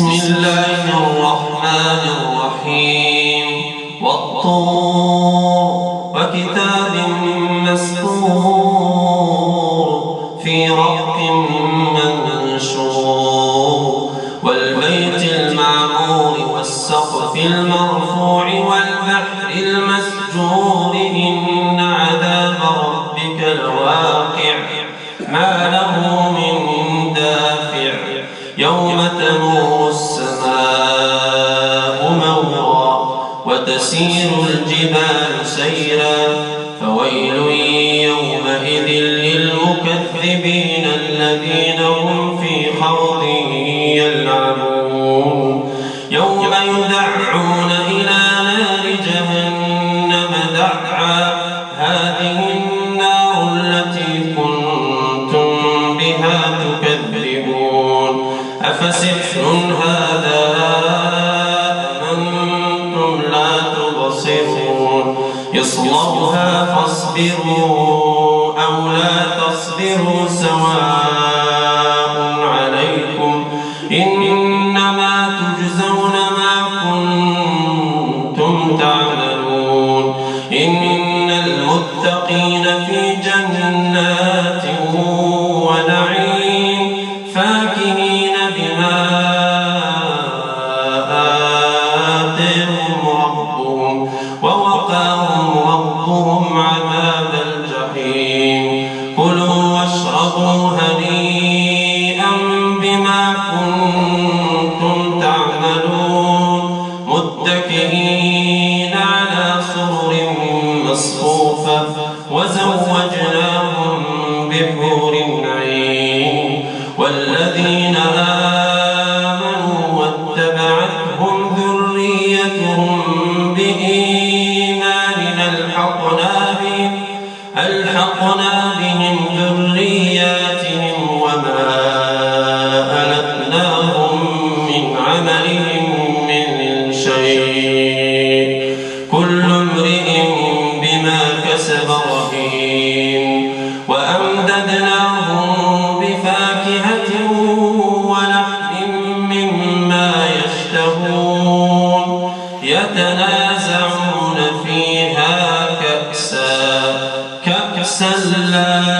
بسم الله الرحمن الرحيم والطور وكتاب مسكور في رق منشور والبيت المعمور والسقف المرفوع والبحر المسجور إن عذاب ربك لواقع ما له يوم تمور السماء مورا وتسير الجبال سيرا فويل يومئذ للمكذبين الذين يصلوها فاصبروا أو لا تصبروا سواء عليكم إنما تجزون ما كنتم تعملون إن المتقين في والذين آمنوا واتبعتهم ذريتهم بإيمان ألحقنا بهم ألحقنا بهم ذرياتهم وما ألتناهم من عملهم من شيء. كل امرئ بما كسب رهين. وأمددناهم كأسا كأسا لا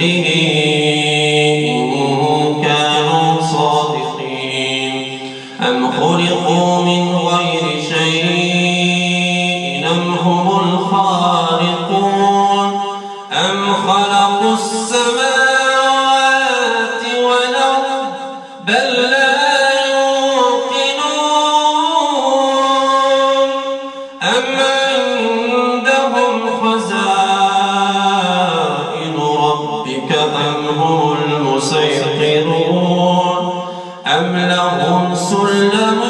به أم لهم سلم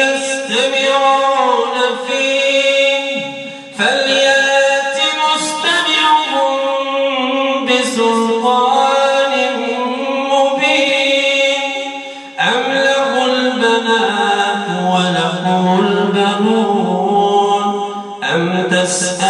يستمعون فيه؟ فليأت مستمعهم بسلطان مبين. أم له البنات وله البنون؟ أم تسأل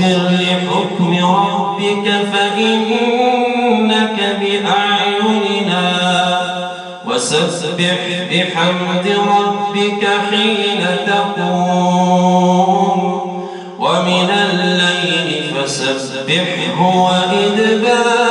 واصبر لحكم ربك فإنك بأعيننا. وسبح بحمد ربك حين تقوم. ومن الليل فسبحه وإدبار.